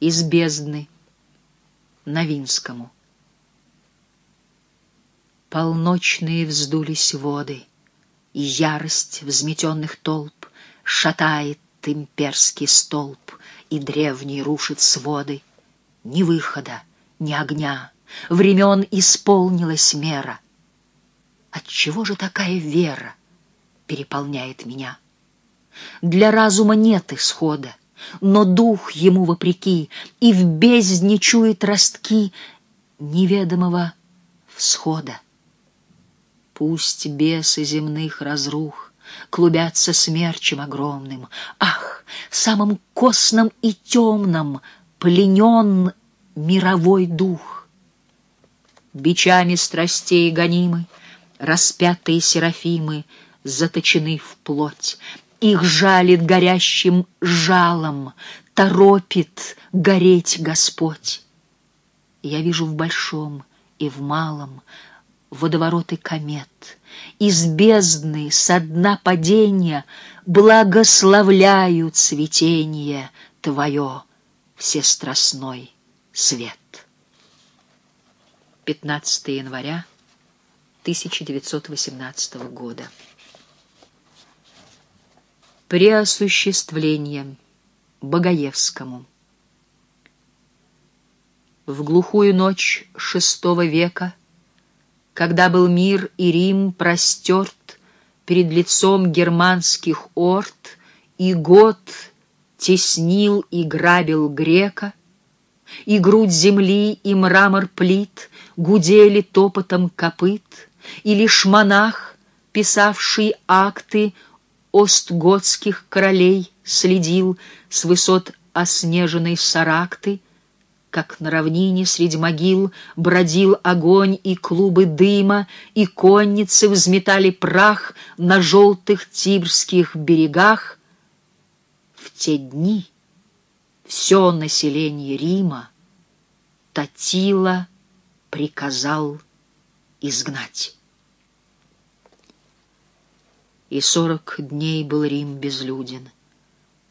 из бездны Новинскому. Полночные вздулись воды, И ярость взметенных толп Шатает имперский столб, И древний рушит своды. Ни выхода, ни огня, Времен исполнилась мера. Отчего же такая вера Переполняет меня? Для разума нет исхода, но дух ему вопреки и в бездне чует ростки неведомого всхода. Пусть бесы земных разрух клубятся смерчем огромным, ах, в самом косном и темном пленен мировой дух. Бичами страстей гонимы, распятые серафимы заточены в плоть, их жалит горящим жалом, торопит гореть Господь. Я вижу в большом и в малом водовороты комет. Из бездны со дна падения благословляют цветение Твое, всестрастной свет. 15 января 1918 года преосуществление Богоевскому. В глухую ночь шестого века, когда был мир и Рим простерт перед лицом германских орд, и год теснил и грабил грека, и грудь земли, и мрамор плит гудели топотом копыт, и лишь монах, писавший акты, остготских королей следил с высот оснеженной Саракты, как на равнине среди могил бродил огонь и клубы дыма, и конницы взметали прах на желтых тибрских берегах. В те дни все население Рима Татила приказал изгнать. И сорок дней был Рим безлюден.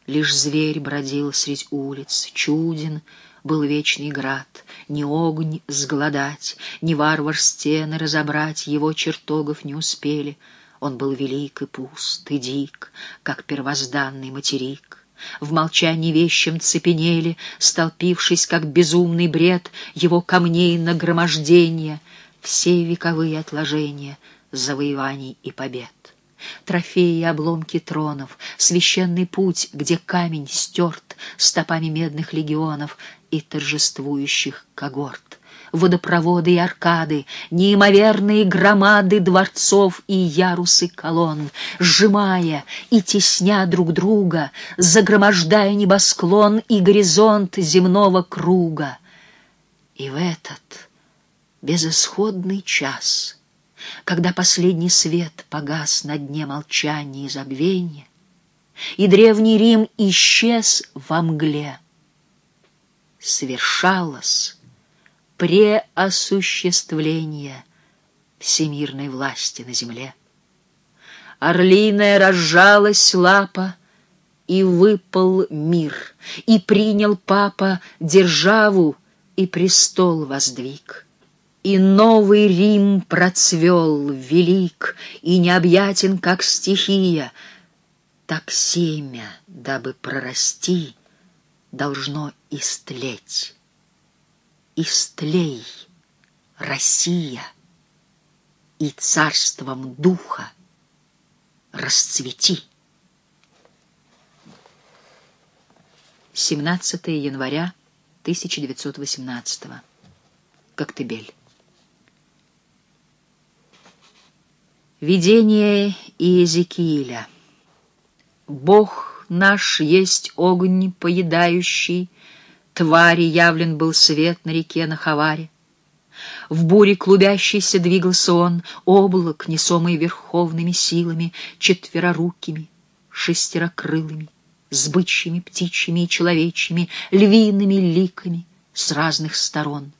Лишь зверь бродил средь улиц, чуден был вечный град, Ни огонь сгладать, ни варвар стены разобрать Его чертогов не успели. Он был велик и пуст, и дик, как первозданный материк. В молчании вещем цепенели, столпившись, как безумный бред, Его камней нагромождения, все вековые отложения завоеваний и побед трофеи и обломки тронов, священный путь, где камень стерт стопами медных легионов и торжествующих когорт, водопроводы и аркады, неимоверные громады дворцов и ярусы колонн, сжимая и тесня друг друга, загромождая небосклон и горизонт земного круга. И в этот безысходный час — когда последний свет погас на дне молчания и забвения, и древний Рим исчез во мгле. Свершалось преосуществление всемирной власти на земле. Орлиная разжалась лапа, и выпал мир, и принял папа державу, и престол воздвиг. И новый Рим процвел, велик и необъятен, как стихия. Так семя, дабы прорасти, должно истлеть. Истлей, Россия, и царством духа расцвети. 17 января 1918 Коктебель Видение Иезекииля. Бог наш есть огонь поедающий, Твари явлен был свет на реке на Хаваре. В буре клубящейся двигался он, Облак, несомый верховными силами, Четверорукими, шестерокрылыми, С бычьими, птичьими и человечьими, Львиными ликами с разных сторон —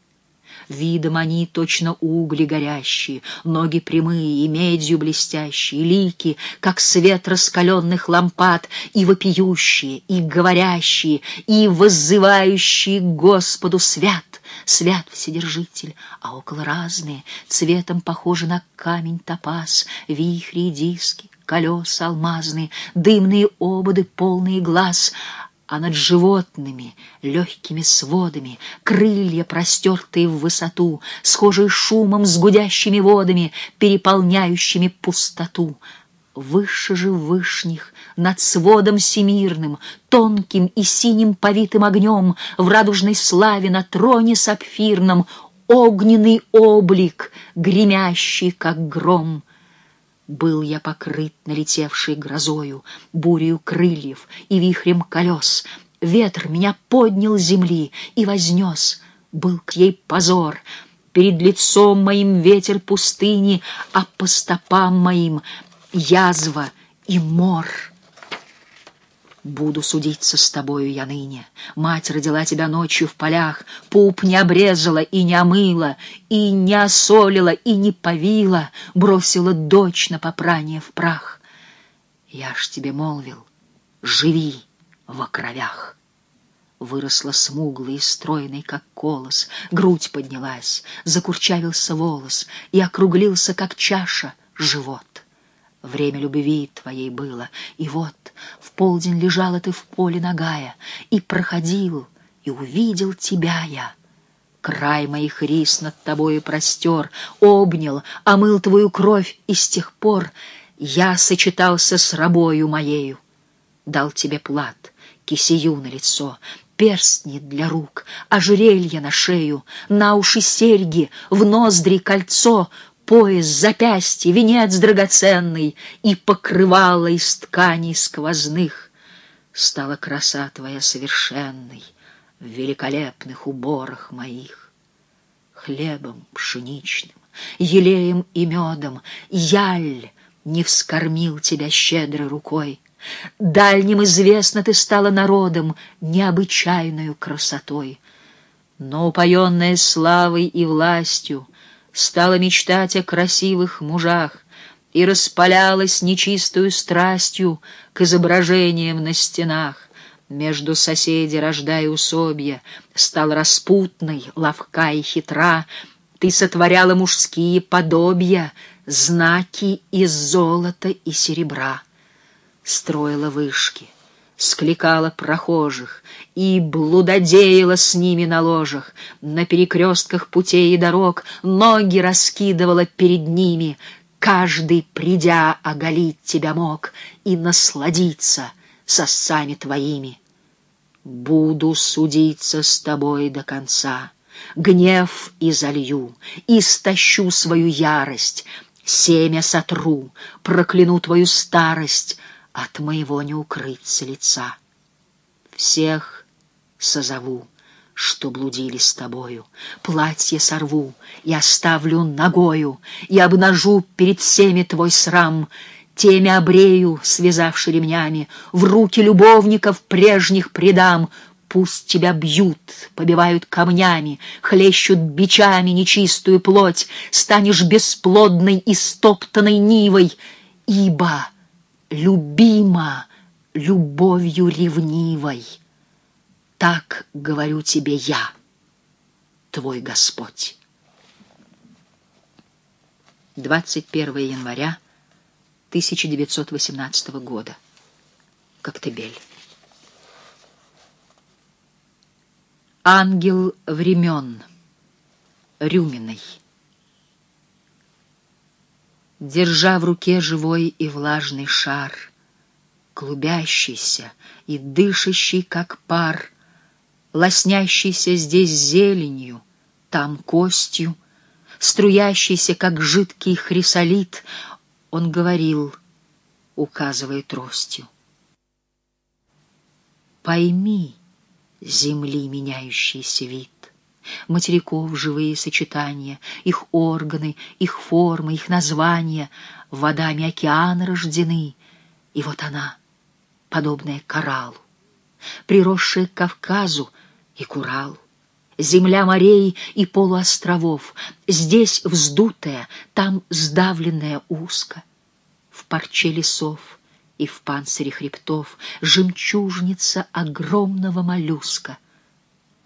Видом они точно угли горящие, ноги прямые и медью блестящие, лики, как свет раскаленных лампад, и вопиющие, и говорящие, и воззывающие к Господу свят, свят Вседержитель, а около разные, цветом похожи на камень топаз, вихри и диски, колеса алмазные, дымные ободы, полные глаз, а над животными легкими сводами крылья, простертые в высоту, схожие шумом с гудящими водами, переполняющими пустоту. Выше же вышних, над сводом всемирным, тонким и синим повитым огнем, в радужной славе на троне сапфирном, огненный облик, гремящий, как гром — был я покрыт налетевшей грозою, бурею крыльев и вихрем колес. Ветер меня поднял с земли и вознес. Был к ей позор. Перед лицом моим ветер пустыни, а по стопам моим язва и мор. Буду судиться с тобою я ныне. Мать родила тебя ночью в полях, Пуп не обрезала и не омыла, И не осолила, и не повила, Бросила дочь на попрание в прах. Я ж тебе молвил, живи во кровях. Выросла смуглой и стройной, как колос, Грудь поднялась, закурчавился волос И округлился, как чаша, живот. Время любви твоей было, и вот в полдень лежала ты в поле нагая, и проходил, и увидел тебя я. Край моих рис над тобою простер, обнял, омыл твою кровь, и с тех пор я сочетался с рабою моею. Дал тебе плат, кисею на лицо, перстни для рук, ожерелье на шею, на уши серьги, в ноздри кольцо — пояс, запястье, венец драгоценный и покрывало из тканей сквозных. Стала краса твоя совершенной в великолепных уборах моих. Хлебом пшеничным, елеем и медом яль не вскормил тебя щедрой рукой. Дальним известно ты стала народом необычайную красотой. Но упоенная славой и властью — стала мечтать о красивых мужах и распалялась нечистую страстью к изображениям на стенах. Между соседей, рождая усобья, стал распутной, ловка и хитра, ты сотворяла мужские подобия, знаки из золота и серебра. Строила вышки — скликала прохожих и блудодеяла с ними на ложах, на перекрестках путей и дорог ноги раскидывала перед ними, каждый, придя, оголить тебя мог и насладиться сосами твоими. Буду судиться с тобой до конца, гнев изолью, истощу свою ярость, семя сотру, прокляну твою старость — от моего не укрыться лица. Всех созову, что блудили с тобою, платье сорву и оставлю ногою, и обнажу перед всеми твой срам, теми обрею, связавши ремнями, в руки любовников прежних предам, Пусть тебя бьют, побивают камнями, хлещут бичами нечистую плоть, станешь бесплодной и стоптанной нивой, ибо любима любовью ревнивой. Так говорю тебе я, твой Господь. 21 января 1918 года. Коктебель. Ангел времен. Рюминой держа в руке живой и влажный шар, клубящийся и дышащий, как пар, лоснящийся здесь зеленью, там костью, струящийся, как жидкий хрисолит, он говорил, указывая тростью. Пойми, земли меняющийся вид, материков живые сочетания, их органы, их формы, их названия, водами океана рождены. И вот она, подобная кораллу, приросшая к Кавказу и к Уралу, земля морей и полуостровов, здесь вздутая, там сдавленная узко, в парче лесов и в панцире хребтов жемчужница огромного моллюска.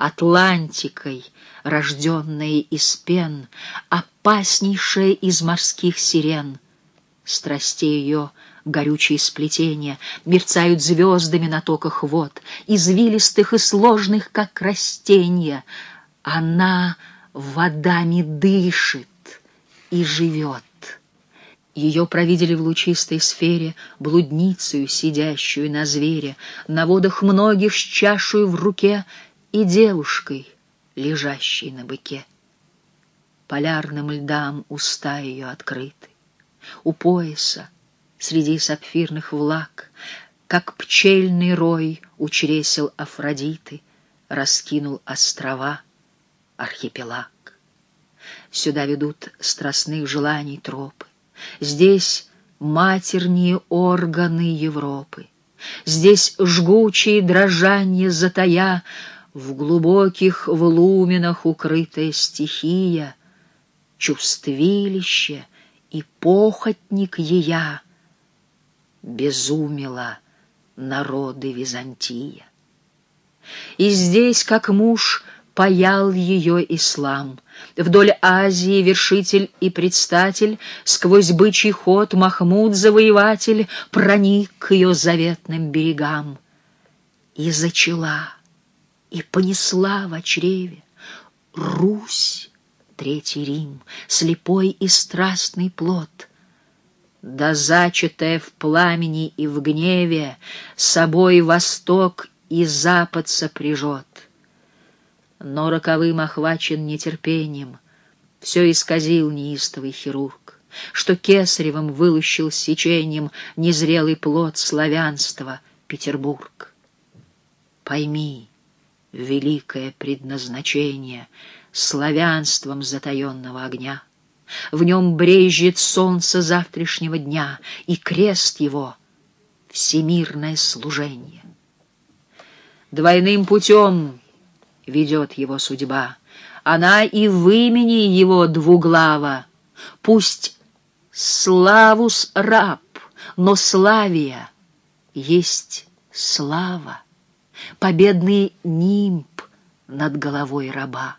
Атлантикой, рожденная из пен, опаснейшая из морских сирен, страстей ее — горючие сплетения, мерцают звездами на токах вод, извилистых и сложных, как растения. Она водами дышит и живет. Ее провидели в лучистой сфере, блудницею, сидящую на звере, на водах многих с чашей в руке и девушкой, лежащей на быке. Полярным льдам уста ее открыты. У пояса среди сапфирных влаг, Как пчельный рой у чресел Афродиты Раскинул острова архипелаг. Сюда ведут страстных желаний тропы, Здесь матерние органы Европы, Здесь жгучие дрожания затая, В глубоких влуменах укрытая стихия, Чувствилище и похотник ея — безумила народы Византия. И здесь, как муж, паял ее ислам. Вдоль Азии вершитель и предстатель, Сквозь бычий ход Махмуд-завоеватель Проник к ее заветным берегам. И зачала, и понесла в чреве Русь, Третий Рим, слепой и страстный плод — да зачатая в пламени и в гневе, Собой восток и запад сопряжет. Но роковым охвачен нетерпением, Все исказил неистовый хирург, Что кесаревым вылущил сечением Незрелый плод славянства Петербург. Пойми, великое предназначение Славянством затаенного огня — в нем брежет солнце завтрашнего дня, и крест его — всемирное служение. Двойным путем ведет его судьба, она и в имени его двуглава. Пусть славус раб, но славия есть слава, победный нимб над головой раба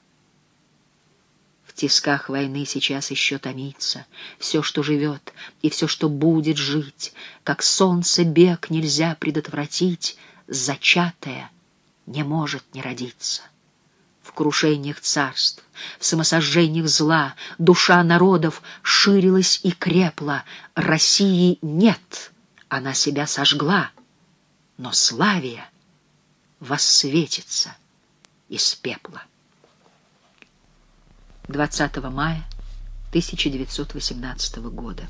тисках войны сейчас еще томится. Все, что живет, и все, что будет жить, как солнце бег нельзя предотвратить, зачатое не может не родиться. В крушениях царств, в самосожжениях зла душа народов ширилась и крепла. России нет, она себя сожгла, но Славия воссветится из пепла. 20 мая 1918 года.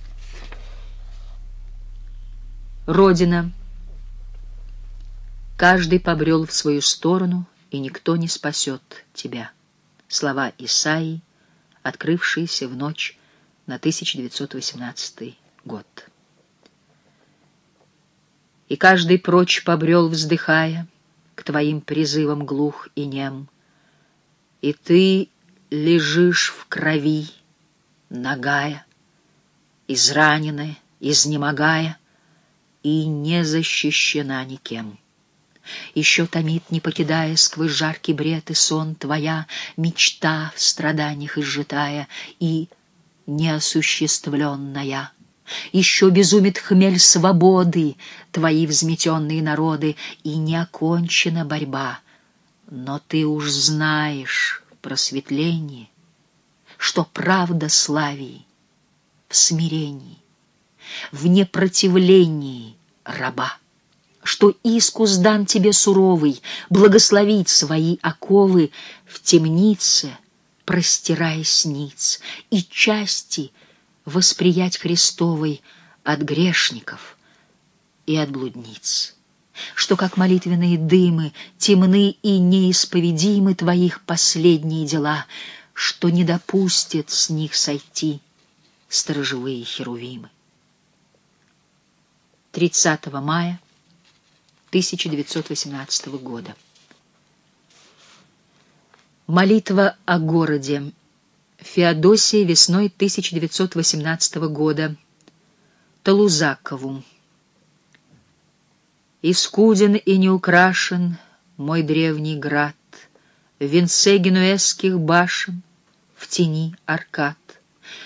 Родина. Каждый побрел в свою сторону, и никто не спасет тебя. Слова Исаии, открывшиеся в ночь на 1918 год. И каждый прочь побрел, вздыхая, к твоим призывам глух и нем. И ты лежишь в крови, нагая, израненная, изнемогая, и не защищена никем. Еще томит, не покидая сквозь жаркий бред и сон твоя мечта в страданиях изжитая и неосуществленная. Еще безумит хмель свободы, твои взметенные народы, и не окончена борьба. Но ты уж знаешь, просветлении, что правда славии в смирении, в непротивлении раба, что искус дан тебе суровый, благословить свои оковы в темнице, простирая сниц, и части восприять Христовой от грешников и от блудниц что, как молитвенные дымы, темны и неисповедимы твоих последние дела, что не допустят с них сойти сторожевые херувимы. 30 мая 1918 года. Молитва о городе. Феодосия весной 1918 года. Талузакову. Искуден и неукрашен мой древний град, В венце генуэзских башен, в тени аркад.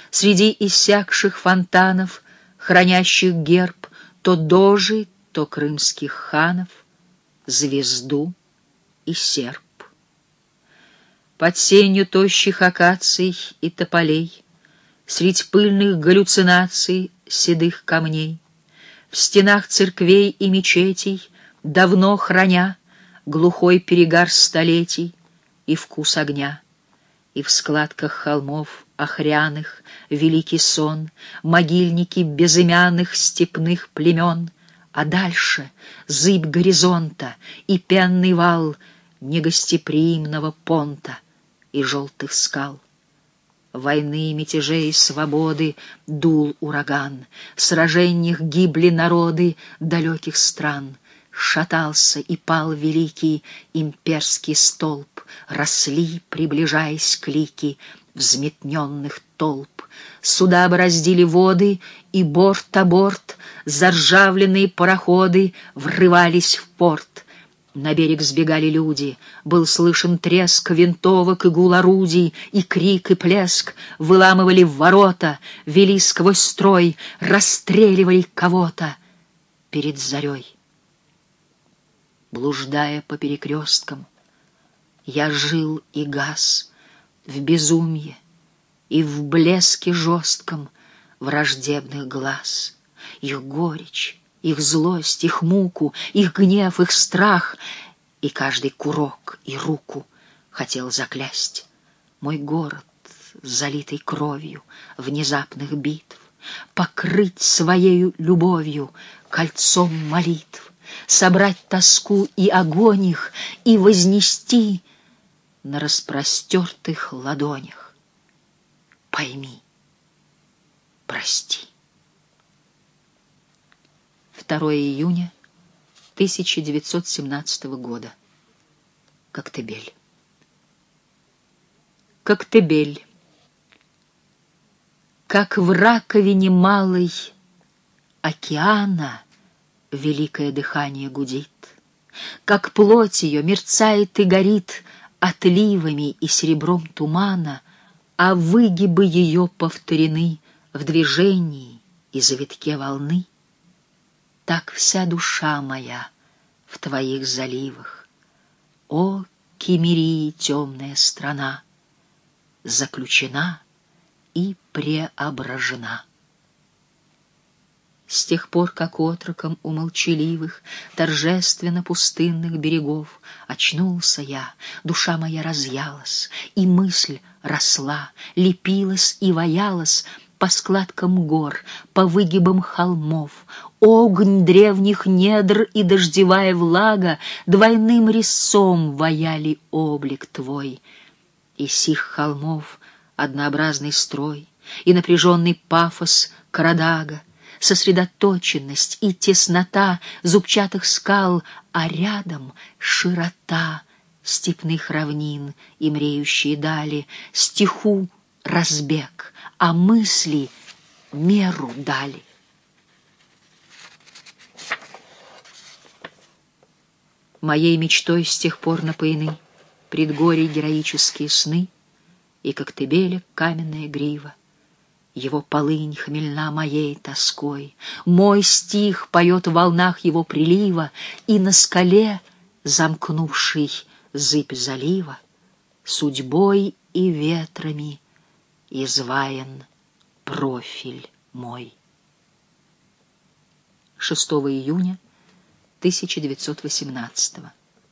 Среди иссякших фонтанов, хранящих герб То дожи, то крымских ханов, Звезду и серп под сенью тощих акаций и тополей, Средь пыльных галлюцинаций седых камней, В стенах церквей и мечетей, давно храня Глухой перегар столетий и вкус огня, И в складках холмов охряных Великий сон, могильники безымянных степных племен, А дальше зыбь горизонта и пенный вал Негостеприимного понта — и желтых скал. Войны, мятежей, свободы дул ураган, В сражениях гибли народы далеких стран. Шатался и пал великий имперский столб, Росли, приближаясь к лики взметненных толп. Суда бороздили воды, и борт о борт Заржавленные пароходы Врывались в порт — на берег сбегали люди, был слышен треск винтовок и гул орудий, и крик, и плеск, выламывали ворота, вели сквозь строй, расстреливали кого-то перед зарей. Блуждая по перекресткам, я жил и гас в безумье и в блеске жестком враждебных глаз, их горечь, их злость, их муку, их гнев, их страх, и каждый курок и руку хотел заклясть. Мой город, залитый кровью внезапных битв, покрыть своею любовью кольцом молитв, собрать тоску и огонь их и вознести на распростертых ладонях. Пойми, прости. 2 июня 1917 года. Коктебель. Коктебель. Как в раковине малой океана Великое дыхание гудит, Как плоть ее мерцает и горит Отливами и серебром тумана, А выгибы ее повторены В движении и завитке волны — так вся душа моя в твоих заливах. О, Кемерии темная страна, заключена и преображена. С тех пор, как отроком у молчаливых, торжественно пустынных берегов очнулся я, душа моя разъялась, и мысль росла, лепилась и ваялась по складкам гор, по выгибам холмов, огонь древних недр и дождевая влага двойным резцом ваяли облик твой. И сих холмов однообразный строй, и напряженный пафос Карадага, сосредоточенность и теснота зубчатых скал, а рядом широта степных равнин и мреющие дали, стиху разбег, а мысли меру дали. Моей мечтой с тех пор напоены предгорий героические сны и коктебеля каменная грива. Его полынь хмельна моей тоской, Мой стих поет в волнах его прилива, И на скале, замкнувший зыбь залива, Судьбой и ветрами изваян профиль мой. 6 июня 1918